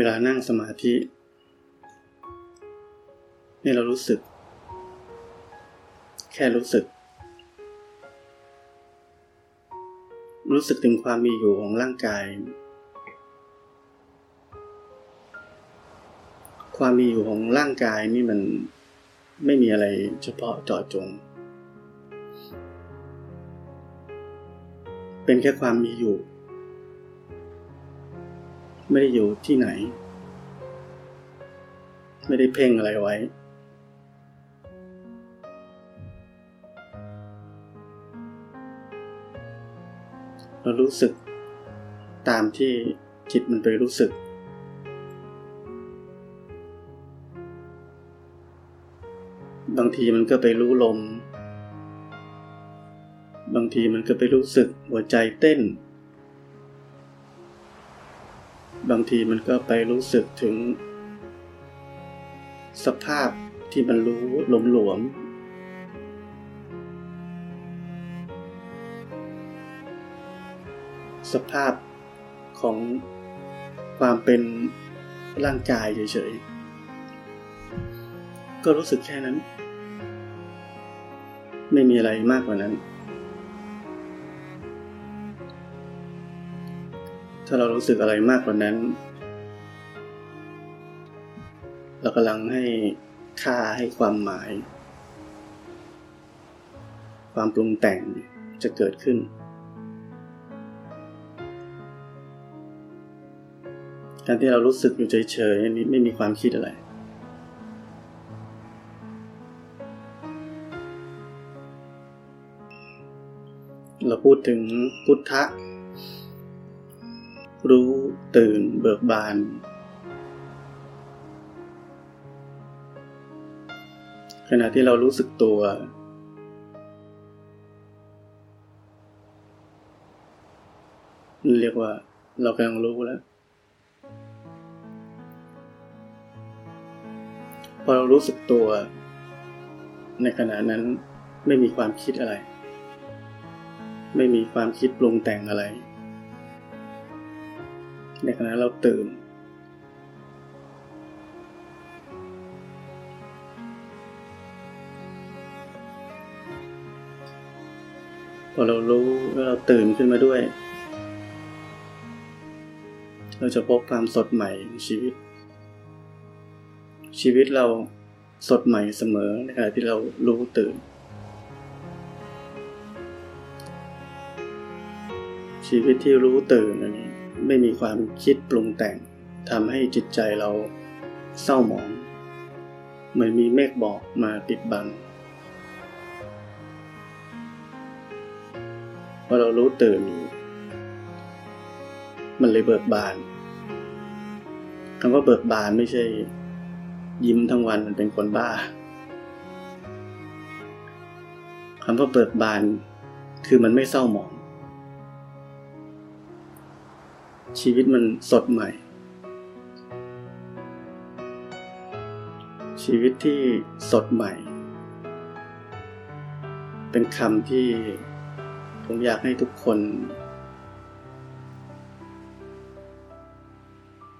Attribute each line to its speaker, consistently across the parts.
Speaker 1: เวลานั่งสมาธินี่เรารู้สึก แค่รู้สึก รู้สึกถึงความมีอยู่ของร่างกาย ความมีอยู่ของร่างกายนี่มันไม่มีอะไรเฉพาะเจาะจง เป็นแค่ความมีอยู่ ไม่ได้อยู่ที่ไหน ไม่ได้เพ่งอะไรไว้ เรารู้สึกตามที่จิตมันไปรู้สึก บางทีมันก็ไปรู้ลม บางทีมันก็ไปรู้สึกหัวใจเต้น บางทีมันก็ไปรู้สึกถึง สภาพที่มันรู้หลมหลวม สภาพของความเป็นร่างกายเฉยๆ ก็รู้สึกแค่นั้น ไม่มีอะไรมากกว่านั้น ถ้าเรารู้สึกอะไรมากกว่านั้น เรากำลังให้ค่าให้ความหมาย ความปรุงแต่งจะเกิดขึ้น การที่เรารู้สึกอยู่เฉยๆนี้ไม่มีความคิดอะไรเราพูดถึงพุทธะ รู้ตื่นเบิกบาน ขณะที่เรารู้สึกตัว เรียกว่าเรากำลังรู้แล้ว พอเรารู้สึกตัว ในขณะนั้นไม่มีความคิดอะไร ไม่มีความคิดปรุงแต่งอะไร ในขณะเราตื่น พอเรารู้ว่าเราตื่นขึ้นมาด้วย เราจะพบความสดใหม่ในชีวิต ชีวิตเราสดใหม่เสมอในขณะที่เรารู้ตื่น ชีวิตที่รู้ตื่นอันนี้ ไม่มีความคิดปรุงแต่งทำให้จิตใจเราเศร้าหมอง เหมือนมีเมฆบอกมาปิดบังพอเรารู้ตื่น มันเลยเบิกบานคำว่าเบิกบานไม่ใช่ ยิ้มทั้งวันมันเป็นคนบ้าคำว่าเบิกบานคือมันไม่เศร้าหมอง ชีวิตมันสดใหม่ ชีวิตที่สดใหม่ เป็นคำที่ผมอยากให้ทุกคน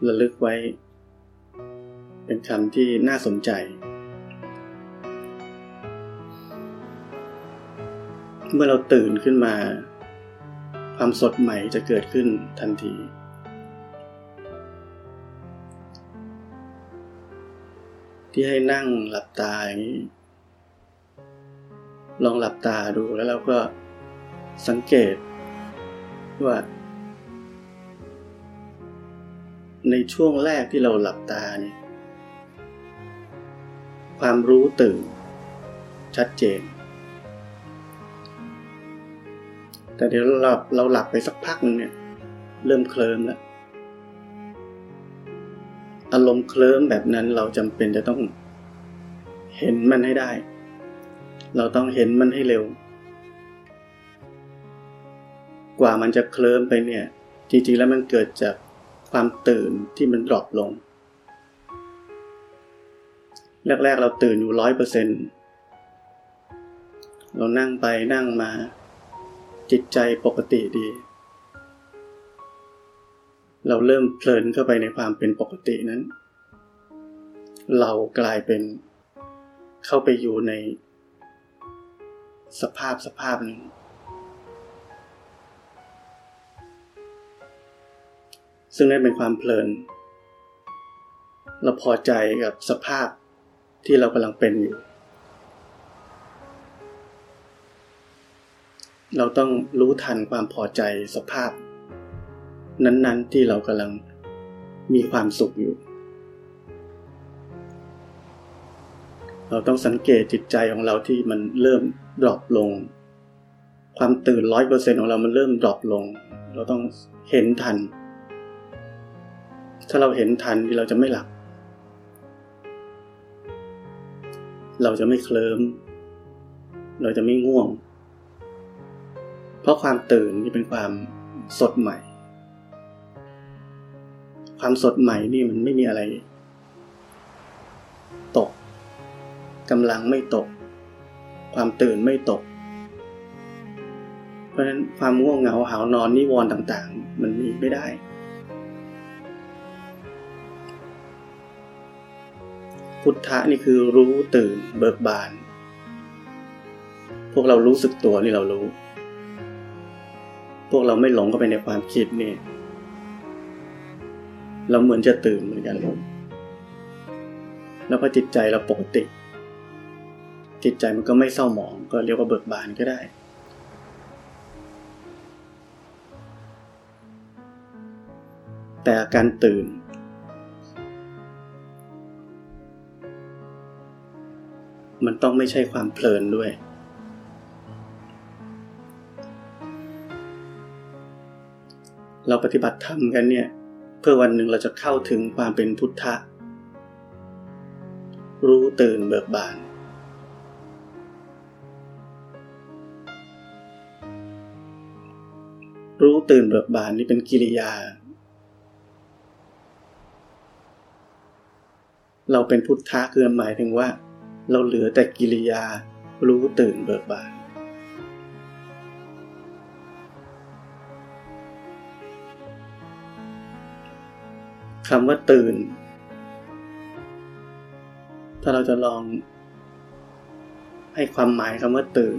Speaker 1: ระลึกไว้ เป็นคำที่น่าสนใจ เมื่อเราตื่นขึ้นมา ความสดใหม่จะเกิดขึ้นทันที ที่ให้นั่งหลับตาอย่างนี้ ลองหลับตาดูแล้วเราก็สังเกตว่า ในช่วงแรกที่เราหลับตาเนี่ยความรู้ตื่นชัดเจน แต่เดี๋ยวเราหลับเราหลับไปสักพักหนึ่งเนี่ย เริ่มเคลิ้มแล้วอารมณ์เคลิ้มแบบนั้นเราจำเป็นจะต้องเห็นมันให้ได้ เราต้องเห็นมันให้เร็ว กว่ามันจะเคลิ้มไปเนี่ย จริงๆแล้วมันเกิดจากความตื่นที่มันดรอปลง แรกๆเราตื่นอยู่ร้อยเปอร์เซ็นเรานั่งไปนั่งมา จิตใจปกติดี เราเริ่มเพลินเข้าไปในความเป็นปกตินั้น เรากลายเป็นเข้าไปอยู่ในสภาพสภาพหนึ่งซึ่งนั่นเป็นความเพลิน เราพอใจกับสภาพที่เรากำลังเป็นอยู่ เราต้องรู้ทันความพอใจสภาพ นั้นๆที่เรากำลังมีความสุขอยู่ เราต้องสังเกตจิตใจของเราที่มันเริ่ม drop ลง ความตื่นร้อยเปอร์เซ็นต์ของเรามันเริ่ม drop ลง เราต้องเห็นทัน ถ้าเราเห็นทันเราจะไม่หลับ เราจะไม่เคลิ้ม เราจะไม่ง่วง ราะความตื่นนี่เป็นความสดใหม่ ความสดใหม่นี่มันไม่มีอะไร ตกกำลังไม่ตก ความตื่นไม่ตก เพราะฉะนั้นความง่วงเหงาหานอนนิวรณ์ต่างๆ มันมีไม่ได้ พุทธะนี่คือรู้ตื่นเบิกบาน พวกเรารู้สึกตัวนี่เรารู้ พวกเราไม่หลงเข้าไปในความคิดนี่ เราเหมือนจะตื่นเหมือนกัน แล้วพอจิตใจเราปกติ จิตใจมันก็ไม่เศร้าหมอง ก็เรียกว่าเบิกบานก็ได้ แต่อาการตื่น มันต้องไม่ใช่ความเพลินด้วย เราปฏิบัติธรรมกันเนี่ย เพื่อวันหนึ่งเราจะเข้าถึงความเป็นพุทธะ รู้ตื่นเบิกบาน รู้ตื่นเบิกบานนี่เป็นกิริยา เราเป็นพุทธะคือหมายถึงว่า เราเหลือแต่กิริยา รู้ตื่นเบิกบาน คำว่าตื่น ถ้าเราจะลอง ให้ความหมายคำว่าตื่น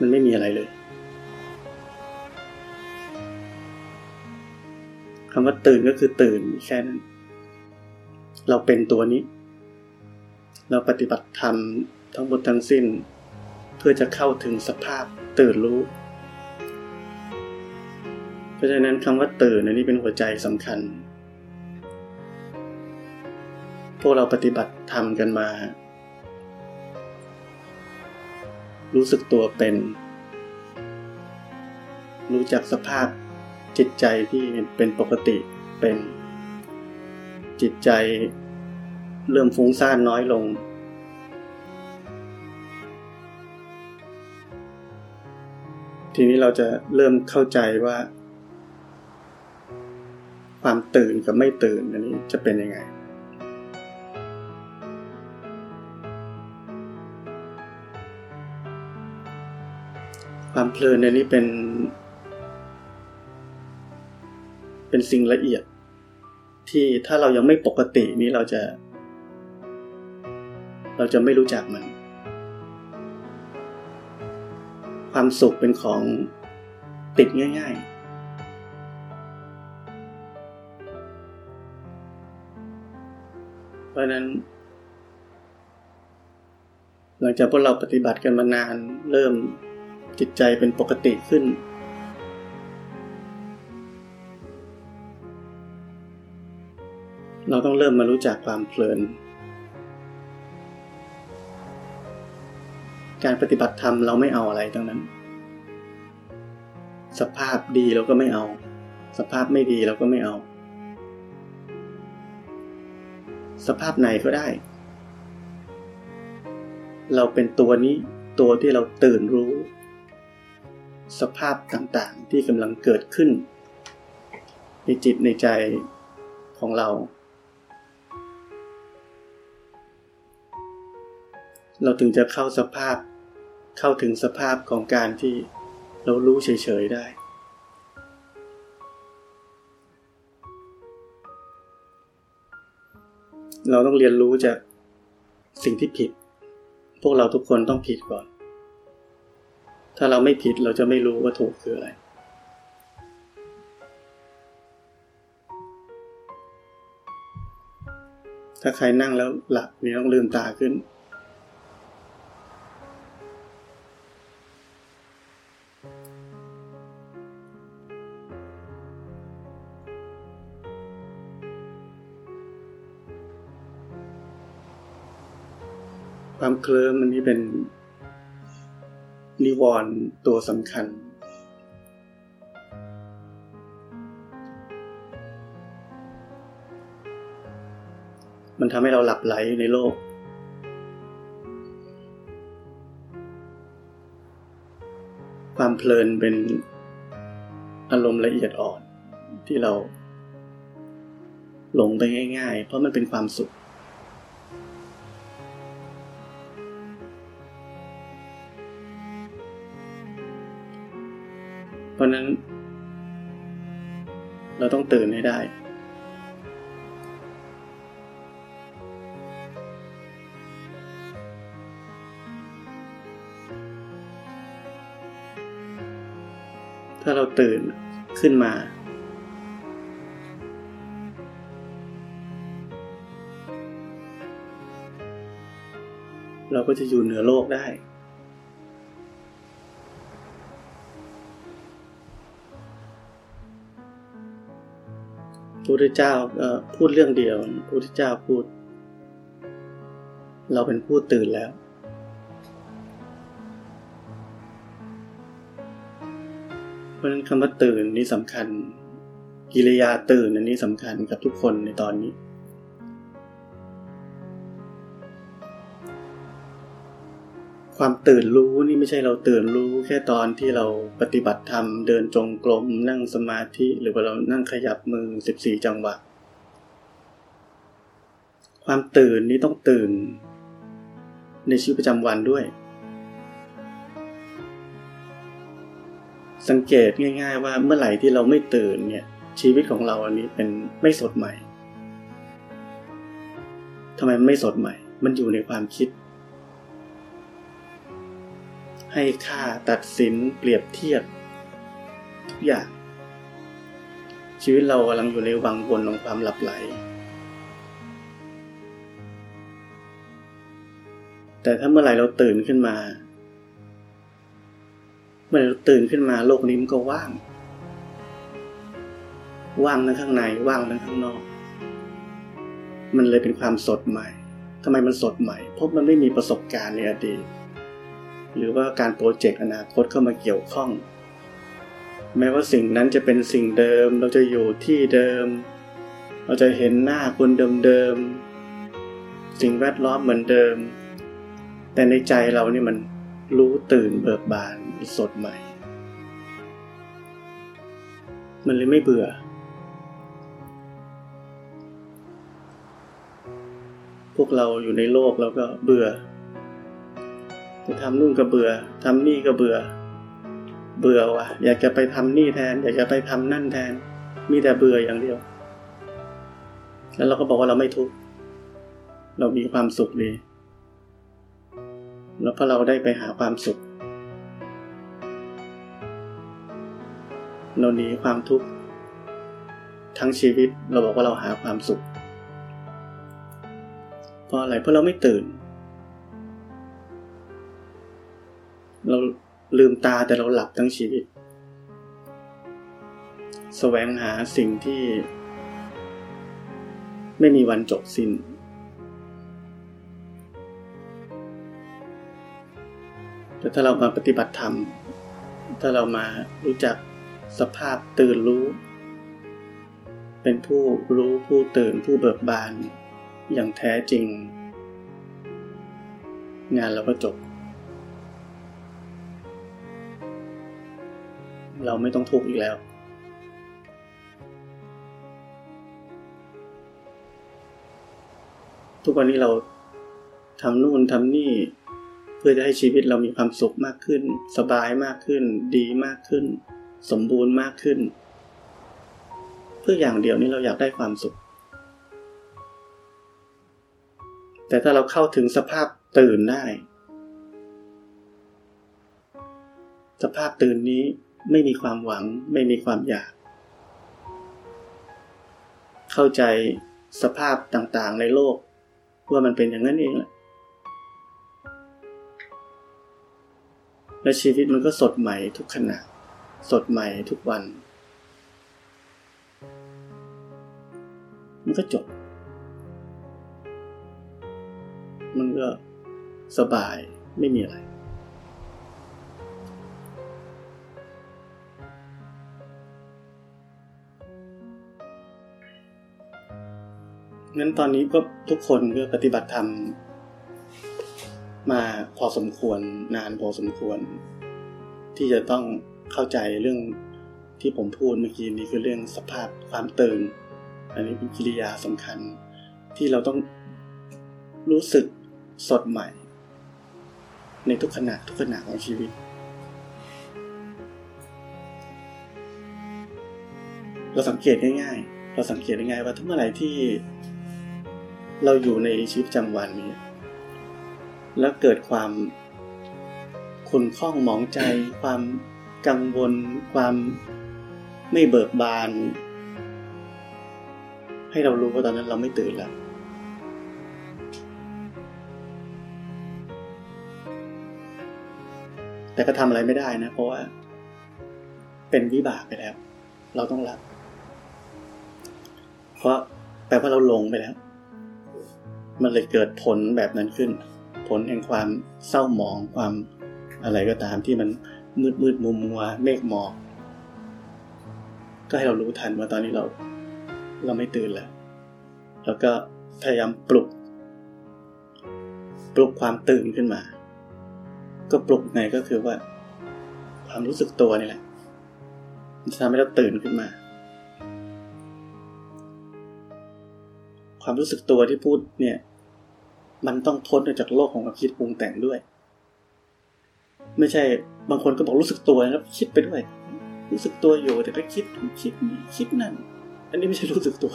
Speaker 1: มันไม่มีอะไรเลยคำว่าตื่นก็คือตื่นแค่นั้น เราเป็นตัวนี้ เราปฏิบัติธรรมทั้งหมดทั้งสิ้น เพื่อจะเข้าถึงสภาพตื่นรู้ ราะฉะนั้นคำว่าตื่นอันนี้เป็นหัวใจสำคัญ พวกเราปฏิบัติธรรมกันมา รู้สึกตัวเป็น รู้จักสภาพจิตใจที่เป็นปกติเป็น จิตใจเริ่มฟุ้งซ่านน้อยลง ทีนี้เราจะเริ่มเข้าใจว่า ความตื่นกับไม่ตื่นอันนี้จะเป็นยังไง ความเพลินในนี้เป็น เป็นสิ่งละเอียด ที่ถ้าเรายังไม่ปกตินี้เราจะ เราจะไม่รู้จักมัน ความสุขเป็นของติดง่าย ๆ เพราะนั้น หลังจากพวกเราปฏิบัติกันมานาน เริ่มจิตใจเป็นปกติขึ้น เราต้องเริ่มมารู้จักความเพลิน การปฏิบัติธรรมเราไม่เอาอะไรทั้งนั้น สภาพดีเราก็ไม่เอา สภาพไม่ดีเราก็ไม่เอา สภาพไหนก็ได้ เราเป็นตัวนี้ตัวที่เราตื่นรู้ สภาพต่างๆที่กำลังเกิดขึ้น ในจิตในใจของเรา เราถึงจะเข้าสภาพเข้าถึงสภาพของการที่เรารู้เฉยๆได้ เราต้องเรียนรู้จากสิ่งที่ผิด พวกเราทุกคนต้องผิดก่อน ถ้าเราไม่ผิดเราจะไม่รู้ว่าถูกคืออะไร ถ้าใครนั่งแล้วหลับนี่ต้องลืมตาขึ้น ความเคลิ้มอันนี้เป็นนิวรณ์ตัวสำคัญ มันทำให้เราหลับไหลในโลก ความเพลินเป็นอารมณ์ละเอียดอ่อนที่เราหลงไปง่าย ๆ เพราะมันเป็นความสุข ราะนั้น เราต้องตื่นให้ได้ ถ้าเราตื่นขึ้นมา เราก็จะอยู่เหนือโลกได้ พุทธเจ้าพูดเรื่องเดียวพระพุทธเจ้าพูด เราเป็นผู้ตื่นแล้ว เพราะฉะนั้นคำว่าตื่นนี่สำคัญ กิริยาตื่นอันนี้สำคัญกับทุกคนในตอนนี้ ความตื่นรู้นี่ไม่ใช่เราตื่นรู้ แค่ตอนที่เราปฏิบัติธรรมเดินจงกรมนั่งสมาธิ หรือว่าเรานั่งขยับมือสิบสี่จังหวะ ความตื่นนี้ต้องตื่น ในชีวิตประจำวันด้วย สังเกตง่าย ๆ ว่าเมื่อไหร่ที่เราไม่ตื่นเนี่ยชีวิตของเราอันนี้เป็นไม่สดใหม่ทำไมไม่สดใหม่ มันอยู่ในความคิด ให้ค่าตัดสินเปรียบเทียบ ทุกอย่าง ชีวิตเรากำลังอยู่ในวังวนของความหลับไหล แต่ถ้าเมื่อไหร่เราตื่นขึ้นมา เมื่อเราตื่นขึ้นมาโลกนี้มันก็ว่าง ว่างทั้งข้างในว่างทั้งข้างนอก มันเลยเป็นความสดใหม่ทำไมมันสดใหม่ เพราะมันไม่มีประสบการณ์ในอดีต หรือว่าการโปรเจกต์อนาคตเข้ามาเกี่ยวข้อง แม้ว่าสิ่งนั้นจะเป็นสิ่งเดิม เราจะอยู่ที่เดิม เราจะเห็นหน้าคนเดิมๆสิ่งแวดล้อมเหมือนเดิม แต่ในใจเรานี่มันรู้ตื่นเบิกบานสดใหม่ มันเลยไม่เบื่อ พวกเราอยู่ในโลกเราก็เบื่อ จะทำนู่นก็เบื่อทำนี่ก็เบื่อ เบื่อว่ะ อยากจะไปทำนี่แทน อยากจะไปทำนั่นแทน มีแต่เบื่ออย่างเดียว แล้วเราก็บอกว่าเราไม่ทุกข์เรามีความสุขดี แล้วพอเราได้ไปหาความสุข เราหนีความทุกข์ทั้งชีวิตเราบอกว่าเราหาความสุข เพราะอะไรเพราะเราไม่ตื่น เราลืมตาแต่เราหลับทั้งชีวิตแสวงหาสิ่งที่ ไม่มีวันจบสิ้น แต่ถ้าเรามาปฏิบัติธรรม ถ้าเรามารู้จักสภาพตื่นรู้ เป็นผู้รู้ผู้ตื่นผู้เบิกบาน อย่างแท้จริง งานเราก็จบ เราไม่ต้องทุกข์อีกแล้ว ทุกวันนี้เราทำนู่นทำนี่ เพื่อจะให้ชีวิตเรามีความสุขมากขึ้น สบายมากขึ้น ดีมากขึ้น สมบูรณ์มากขึ้น เพื่ออย่างเดียวนี้เราอยากได้ความสุข แต่ถ้าเราเข้าถึงสภาพตื่นได้สภาพตื่นนี้ ไม่มีความหวัง ไม่มีความอยาก เข้าใจสภาพต่างๆในโลก ว่ามันเป็นอย่างนั้นเองแหละและชีวิตมันก็สดใหม่ทุกขณะ สดใหม่ทุกวัน มันก็จบ มันก็สบายไม่มีอะไร งั้นตอนนี้ก็ทุกคนก็ปฏิบัติธรรมมาพอสมควรนานพอสมควร ที่จะต้องเข้าใจเรื่องที่ผมพูดเมื่อกี้นี้คือเรื่องสภาพความตื่น อันนี้เป็นกิริยาสำคัญที่เราต้องรู้สึกสดใหม่ ในทุกขณะทุกขณะของชีวิตเราสังเกตง่ายๆ เราสังเกตง่ายๆว่าทุกเมื่อไหร่ที่ เราอยู่ในชีวิตประจำวันนี้ แล้วเกิดความขุนข้องหมองใจ ความกังวล ความไม่เบิกบาน ให้เรารู้ว่าตอนนั้นเราไม่ตื่นแล้วแต่ก็ทำอะไรไม่ได้นะ เพราะว่า เป็นวิบากไปแล้ว เราต้องรับ เพราะแปลว่าเราลงไปแล้ว มันเลยเกิดผลแบบนั้นขึ้น ผลแห่งความเศร้าหมองความอะไรก็ตามที่มันมืดมืดมัวมัวเมฆหมอกก็ให้เรารู้ทันว่าตอนนี้เรา เราไม่ตื่นแล้ว แล้วก็พยายามปลุก ปลุกความตื่นขึ้นมา ก็ปลุกไงก็คือว่า ความรู้สึกตัวนี่แหละจะทำให้เราตื่นขึ้นมา ความรู้สึกตัวที่พูดเนี่ย มันต้องพ้นจากโลกของความคิดปรุงแต่งด้วย ไม่ใช่บางคนก็บอกรู้สึกตัวแล้วคิดไปด้วย รู้สึกตัวอยู่แต่ก็คิดคิดนี่คิดนั่น อันนี้ไม่ใช่รู้สึกตัว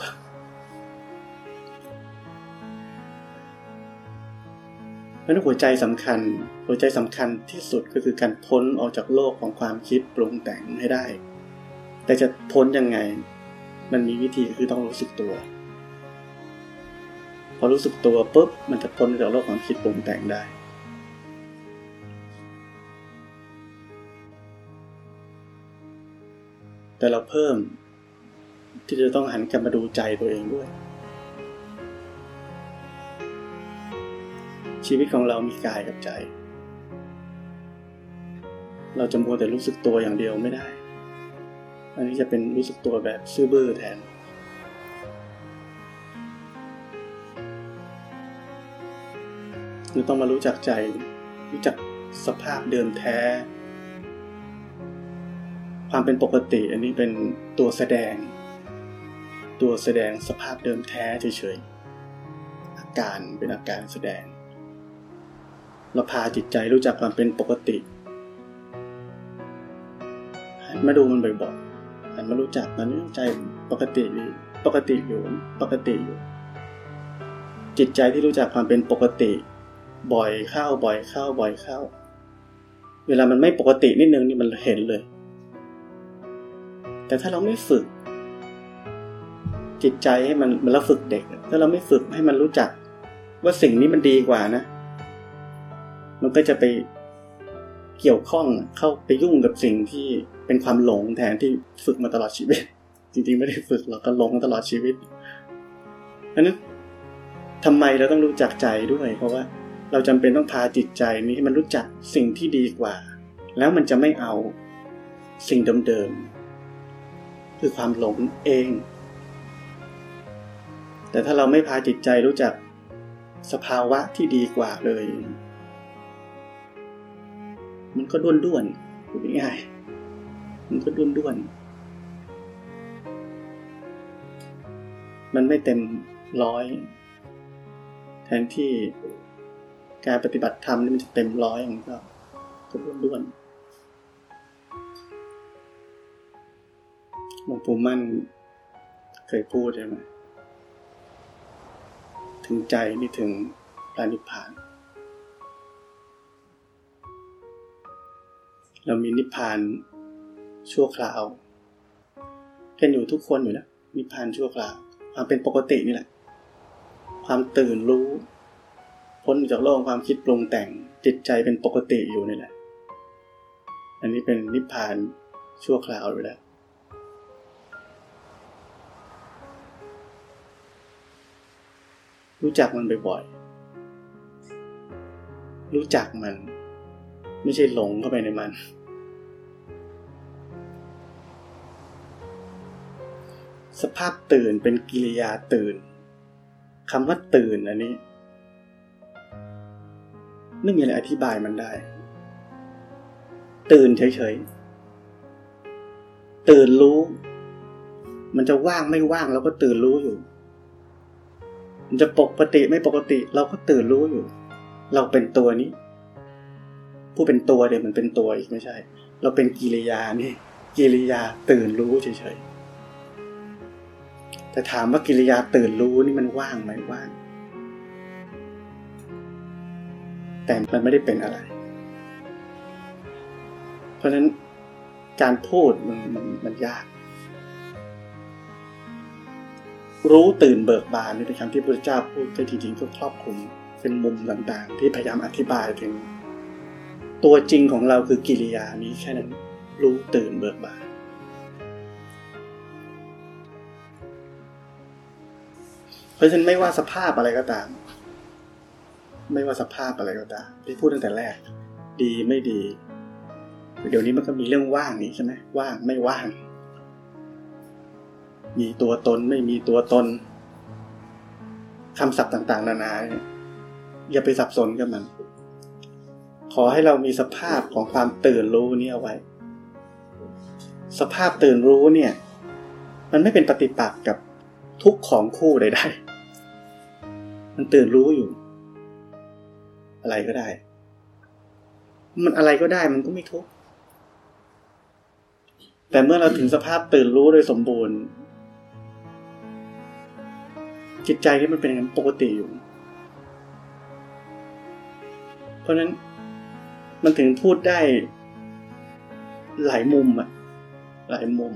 Speaker 1: เพราะนั้นหัวใจสำคัญ หัวใจสำคัญที่สุดก็คือการพ้นออกจากโลกของความคิดปรุงแต่งให้ได้ แต่จะพ้นยังไง มันมีวิธีคือต้องรู้สึกตัว พอรู้สึกตัวปุ๊บมันจะพ้นจากโลกความคิดปรุงแต่งได้ แต่เราเพิ่มที่จะต้องหันกลับมาดูใจตัวเองด้วย ชีวิตของเรามีกายกับใจ เราจะมัวแต่รู้สึกตัวอย่างเดียวไม่ได้ อันนี้จะเป็นรู้สึกตัวแบบซื่อบื้อแทน คือต้องมารู้จักใจ รู้จักสภาพเดิมแท้ ความเป็นปกติอันนี้เป็นตัวแสดง ตัวแสดงสภาพเดิมแท้เฉยๆอาการเป็นอาการแสดง เราพาจิตใจรู้จักความเป็นปกติหันมาดูมันบ่อยๆหันมารู้จักมันใจปกติปกติอยู่ปกติอยู่ จิตใจที่รู้จักความเป็นปกติ บ่อยเข้าบ่อยเข้าบ่อยเข้า เวลามันไม่ปกตินิดนึงนี่มันเห็นเลย แต่ถ้าเราไม่ฝึก จิตใจให้มันมันเราฝึกเด็ก ถ้าเราไม่ฝึกให้มันรู้จัก ว่าสิ่งนี้มันดีกว่านะ มันก็จะไปเกี่ยวข้องเข้าไปยุ่งกับสิ่งที่เป็นความหลงแทนที่ฝึกมาตลอดชีวิต จริงๆไม่ได้ฝึกเราก็หลงตลอดชีวิตอันนั้นทำไมเราต้องรู้จักใจด้วย เพราะว่า เราจำเป็นต้องพาจิตใจนี้ให้มันรู้จักสิ่งที่ดีกว่า แล้วมันจะไม่เอาสิ่งเดิมๆคือความหลงเอง แต่ถ้าเราไม่พาจิตใจรู้จักสภาวะที่ดีกว่าเลย มันก็ด้วนด้วนพูดง่ายมันก็ด้วนด้วนมันไม่เต็มร้อย แทนที่ การปฏิบัติธรรมนี่มันจะเต็มร้อยอย่างก็ก็ด้วนหลวงปู่มั่นเคยพูดใช่ไหมถึงใจนี่ถึงพระนิพพาน เรามีนิพพานชั่วคราวกันอยู่ทุกคนอยู่แล้วนิพพานชั่วคราวความเป็นปกตินี่แหละ ความตื่นรู้ พ้นจากโลกความคิดปรุงแต่งจิตใจเป็นปกติอยู่นี่แหละ อันนี้เป็นนิพพานชั่วคราวอยู่แล้วรู้จักมันบ่อยๆ รู้จักมัน ไม่ใช่หลงเข้าไปในมัน สภาพตื่นเป็นกิริยาตื่นคำว่าตื่นอันนี้ ไม่มีอะไรอธิบายมันได้ ตื่นเฉยๆ ตื่นรู้ มันจะว่างไม่ว่างเราก็ตื่นรู้อยู่ มันจะปกติไม่ปกติ เราก็ตื่นรู้อยู่ เราเป็นตัวนี้ ผู้เป็นตัวเดี๋ยวมันเป็นตัวอีกไม่ใช่ เราเป็นกิริยานี่ กิริยาตื่นรู้เฉยๆแต่ถามว่ากิริยาตื่นรู้นี่มันว่างไหมว่าง แต่มันไม่ได้เป็นอะไร เพราะฉะนั้นการพูดมันมันมันยาก รู้ตื่นเบิกบานนี่เป็นคำที่พระเจ้าพูดแต่จริงๆก็ครอบคลุมเป็นมุมต่างๆ ที่พยายามอธิบายถึง ตัวจริงของเราคือกิริยานี้แค่นั้น รู้ตื่นเบิกบานเพราะฉะนั้นไม่ว่าสภาพอะไรก็ตาม ไม่ว่าสภาพอะไรก็ตามที่พูดตั้งแต่แรก ดีไม่ดี เดี๋ยวนี้มันก็มีเรื่องว่างนี่ใช่ไหมว่างไม่ว่าง มีตัวตนไม่มีตัวตนคำศัพท์ต่าง ๆ นานาอย่าไปสับสนกับมัน ขอให้เรามีสภาพของความตื่นรู้นี่เอาไว้ สภาพตื่นรู้เนี่ย มันไม่เป็นปฏิปักษ์กับทุกของคู่ใดๆมันตื่นรู้อยู่ อะไรก็ได้ มันอะไรก็ได้มันก็ไม่ทุกข์แต่เมื่อเราถึงสภาพตื่นรู้โดยสมบูรณ์ จิตใจที่มันเป็นอย่างปกติอยู่ เพราะนั้นมันถึงพูดได้หลายมุมอะหลายมุม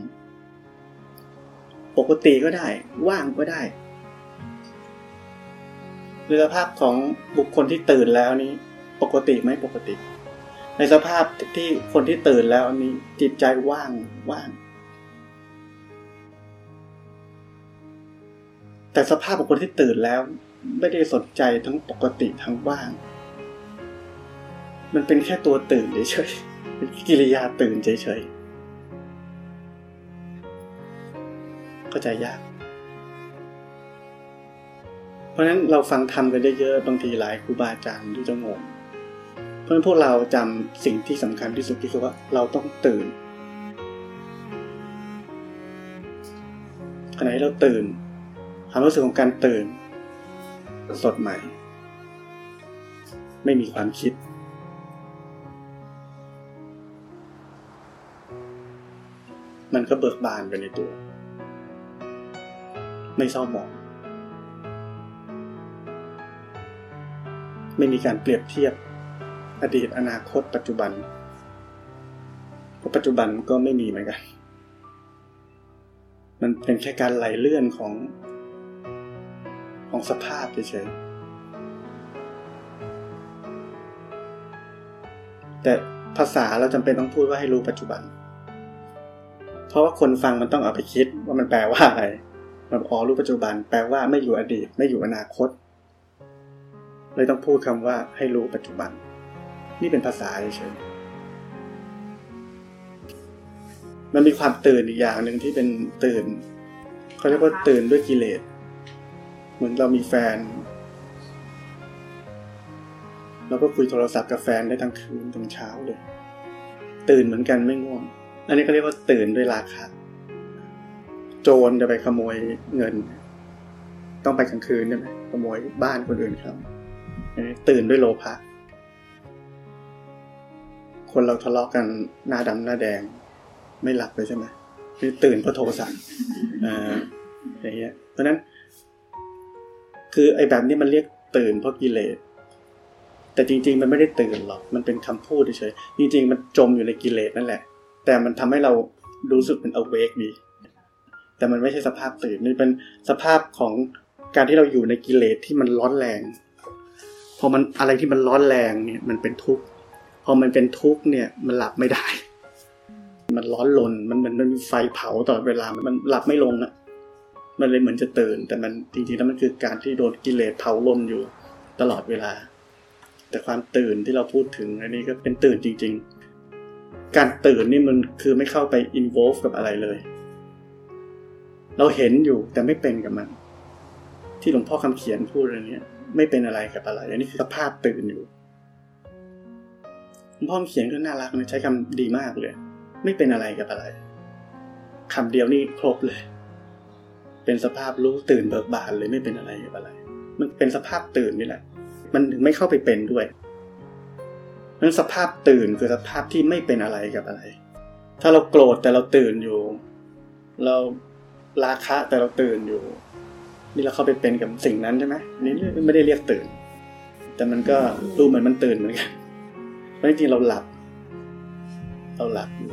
Speaker 1: ปกติก็ได้ ว่างก็ได้ ในสภาพของบุคคลที่ตื่นแล้วนี้ปกติไหมปกติ ในสภาพที่คนที่ตื่นแล้วนี้จิตใจว่างว่าง แต่สภาพของคนที่ตื่นแล้ว ไม่ได้สนใจทั้งปกติทั้งว่าง มันเป็นแค่ตัวตื่นเฉยๆเป็นกิริยาตื่นเฉยๆก็ใจยาก เพราะฉะนั้นเราฟังทำกันเยอะๆบางทีหลายครูบาอาจารย์ที่จะงงเพราะฉะนั้นพวกเราจำสิ่งที่สำคัญที่สุดที่คือว่าเราต้องตื่นขณะที่เราตื่นความรู้สึกของการตื่น สดใหม่ ไม่มีความคิด มันก็เบิกบานไปในตัว ไม่เศร้าหมอง ไม่มีการเปรียบเทียบอดีตอนาคต ปัจจุบันเพราะปัจจุบันก็ไม่มีเหมือนกัน มันเป็นแค่การไหลเลื่อนของของสภาพเฉยๆแต่ภาษาเราจำเป็นต้องพูดว่าให้รู้ปัจจุบัน เพราะว่าคนฟังมันต้องเอาไปคิดว่ามันแปลว่าอะไรมันอ๋อรู้ปัจจุบัน แปลว่าไม่อยู่อดีต ไม่อยู่อนาคต เลยต้องพูดคำว่าให้รู้ปัจจุบัน นี่เป็นภาษาเฉยมันมีความตื่นอีกอย่างหนึ่งที่เป็นตื่นเขาเรียกว่าตื่นด้วยกิเลส เหมือนเรามีแฟน เราก็คุยโทรศัพท์กับแฟนได้ทั้งคืนถึงเช้าเลย ตื่นเหมือนกันไม่ง่วง อันนี้เขาเรียกว่าตื่นด้วยราคะโจรจะไปขโมยเงิน ต้องไปกลางคืนใช่ไหมขโมยบ้านคนอื่นครับ ตื่นด้วยโลภะคนเราทะเลาะกันหน้าดำหน้าแดง ไม่หลับเลยใช่ไหมคือตื่นเพราะโทสะอ่าอย่างเงี้ยเพราะนั้น คือไอ้แบบนี้มันเรียกตื่นเพราะกิเลสแต่จริง ๆ มันไม่ได้ตื่นหรอก มันเป็นคำพูดเฉยๆจริง ๆ มันจมอยู่ในกิเลสนั่นแหละ แต่มันทำให้เรารู้สึกเป็น awake ดี แต่มันไม่ใช่สภาพตื่นนี่เป็นสภาพของการที่เราอยู่ในกิเลสที่มันร้อนแรง อมันอะไรที่มันร้อนแรงเนี่ยมันเป็นทุกข์พอมันเป็นทุกข์เนี่ยมันหลับไม่ได้ มันร้อนลนมันมันมันมีไฟเผาตลอดเวลามันหลับไม่ลงอะมันเลยเหมือนจะตื่น แต่มันจริงๆแล้วมันคือการที่โดนกิเลสเผาลนอยู่ตลอดเวลา แต่ความตื่นที่เราพูดถึงอันนี้ก็เป็นตื่นจริง ๆ การตื่นนี่มันคือไม่เข้าไป involve กับอะไรเลย เราเห็นอยู่แต่ไม่เป็นกับมัน ที่หลวงพ่อคำเขียนพูดอะไรเนี้ย ไม่เป็นอะไรกับอะไรอันนี้คือสภาพตื่นอยู่พ่อเขียนก็น่ารักนะใช้คำดีมากเลย ไม่เป็นอะไรกับอะไรคำเดียวนี่ครบเลย เป็นสภาพรู้ตื่นเบิกบานเลยไม่เป็นอะไรกับอะไร มันเป็นสภาพตื่นนี่แหละ มันถึงไม่เข้าไปเป็นด้วยนั้นสภาพตื่นคือสภาพที่ไม่เป็นอะไรกับอะไร ถ้าเราโกรธแต่เราตื่นอยู่ เราราคะแต่เราตื่นอยู่ นี่เราเข้าไปเป็นกับสิ่งนั้นใช่ไหมนี่ไม่ได้เรียกตื่น แต่มันก็ดูเหมือนมันตื่นเหมือนกันเพราะจริงๆเราหลับ เราหลับอยู่